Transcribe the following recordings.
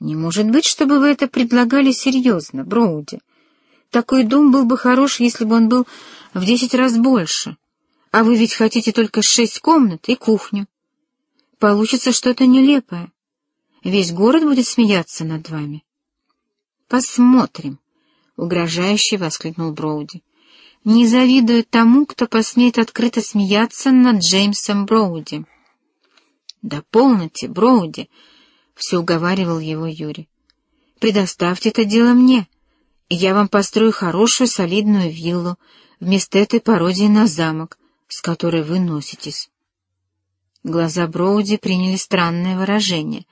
Не может быть, чтобы вы это предлагали серьезно, Броуди. Такой дом был бы хорош, если бы он был в десять раз больше. А вы ведь хотите только шесть комнат и кухню. Получится что-то нелепое. Весь город будет смеяться над вами. Посмотрим, — угрожающе воскликнул Броуди. Не завидую тому, кто посмеет открыто смеяться над Джеймсом Броуди. Да полноте, Броуди, — все уговаривал его Юрий. Предоставьте это дело мне, и я вам построю хорошую солидную виллу вместо этой пародии на замок, с которой вы носитесь. Глаза Броуди приняли странное выражение.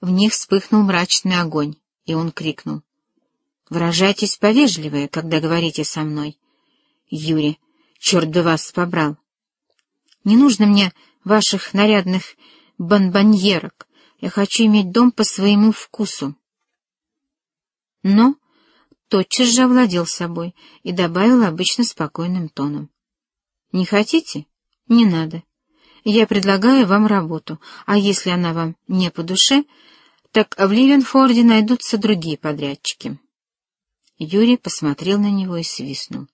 В них вспыхнул мрачный огонь, и он крикнул. «Выражайтесь повежливее, когда говорите со мной. Юрий, черт бы вас побрал! Не нужно мне ваших нарядных бонбоньерок. Я хочу иметь дом по своему вкусу». Но тотчас же овладел собой и добавил обычно спокойным тоном. «Не хотите? Не надо. Я предлагаю вам работу, а если она вам не по душе, так в Ливенфорде найдутся другие подрядчики». Юрий посмотрел на него и свистнул.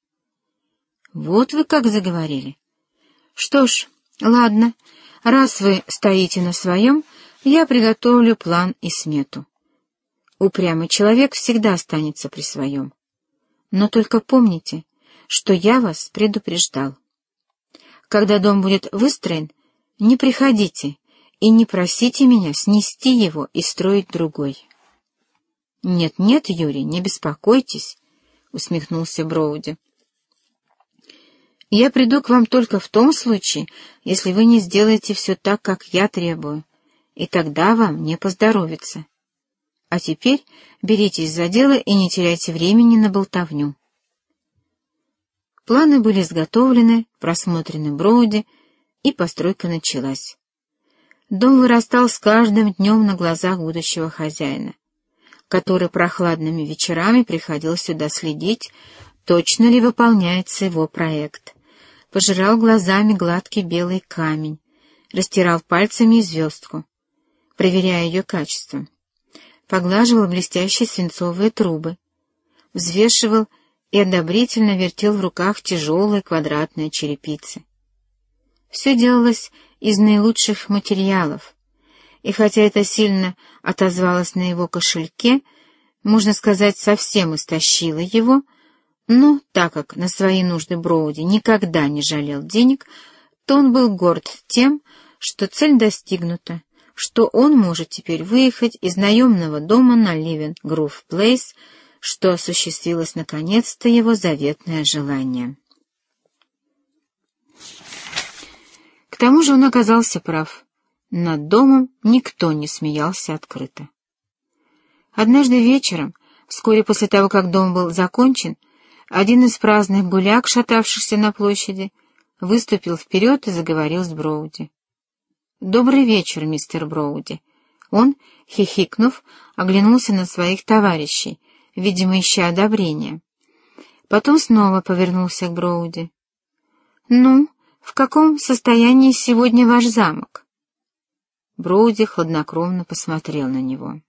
«Вот вы как заговорили. Что ж, ладно, раз вы стоите на своем, я приготовлю план и смету. Упрямый человек всегда останется при своем. Но только помните, что я вас предупреждал. Когда дом будет выстроен, не приходите и не просите меня снести его и строить другой. «Нет-нет, Юрий, не беспокойтесь», — усмехнулся Броуди. «Я приду к вам только в том случае, если вы не сделаете все так, как я требую, и тогда вам не поздоровится. А теперь беритесь за дело и не теряйте времени на болтовню». Планы были изготовлены, просмотрены Броуди, и постройка началась. Дом вырастал с каждым днем на глазах будущего хозяина, который прохладными вечерами приходил сюда следить, точно ли выполняется его проект. Пожирал глазами гладкий белый камень, растирал пальцами звездку, проверяя ее качество. Поглаживал блестящие свинцовые трубы, взвешивал и одобрительно вертел в руках тяжелые квадратные черепицы. Все делалось из наилучших материалов, и хотя это сильно отозвалось на его кошельке, можно сказать, совсем истощило его, но так как на свои нужды Броуди никогда не жалел денег, то он был горд тем, что цель достигнута, что он может теперь выехать из наемного дома на Ливен Грув Плейс, что осуществилось наконец-то его заветное желание. К тому же он оказался прав. Над домом никто не смеялся открыто. Однажды вечером, вскоре после того, как дом был закончен, один из праздных гуляк, шатавшихся на площади, выступил вперед и заговорил с Броуди. «Добрый вечер, мистер Броуди». Он, хихикнув, оглянулся на своих товарищей — видимо, ища одобрения. Потом снова повернулся к Броуди. «Ну, в каком состоянии сегодня ваш замок?» Броуди хладнокровно посмотрел на него.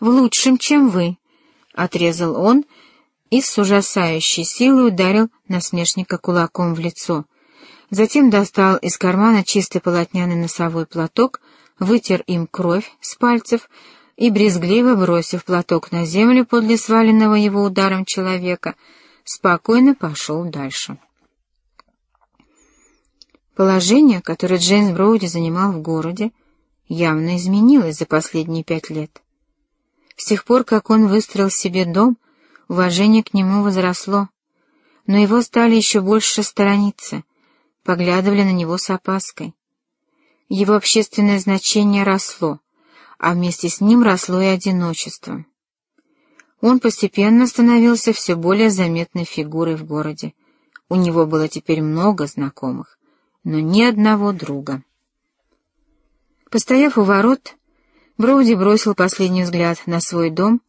«В лучшем, чем вы», — отрезал он и с ужасающей силой ударил насмешника кулаком в лицо. Затем достал из кармана чистый полотняный носовой платок, вытер им кровь с пальцев, и, брезгливо бросив платок на землю подле сваленного его ударом человека, спокойно пошел дальше. Положение, которое Джеймс Броуди занимал в городе, явно изменилось за последние пять лет. С тех пор, как он выстроил себе дом, уважение к нему возросло, но его стали еще больше сторониться, поглядывали на него с опаской. Его общественное значение росло, а вместе с ним росло и одиночество. Он постепенно становился все более заметной фигурой в городе. У него было теперь много знакомых, но ни одного друга. Постояв у ворот, Броуди бросил последний взгляд на свой дом,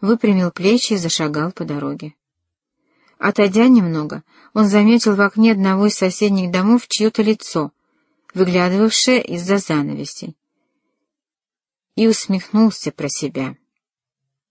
выпрямил плечи и зашагал по дороге. Отойдя немного, он заметил в окне одного из соседних домов чье-то лицо, выглядывавшее из-за занавесей и усмехнулся про себя.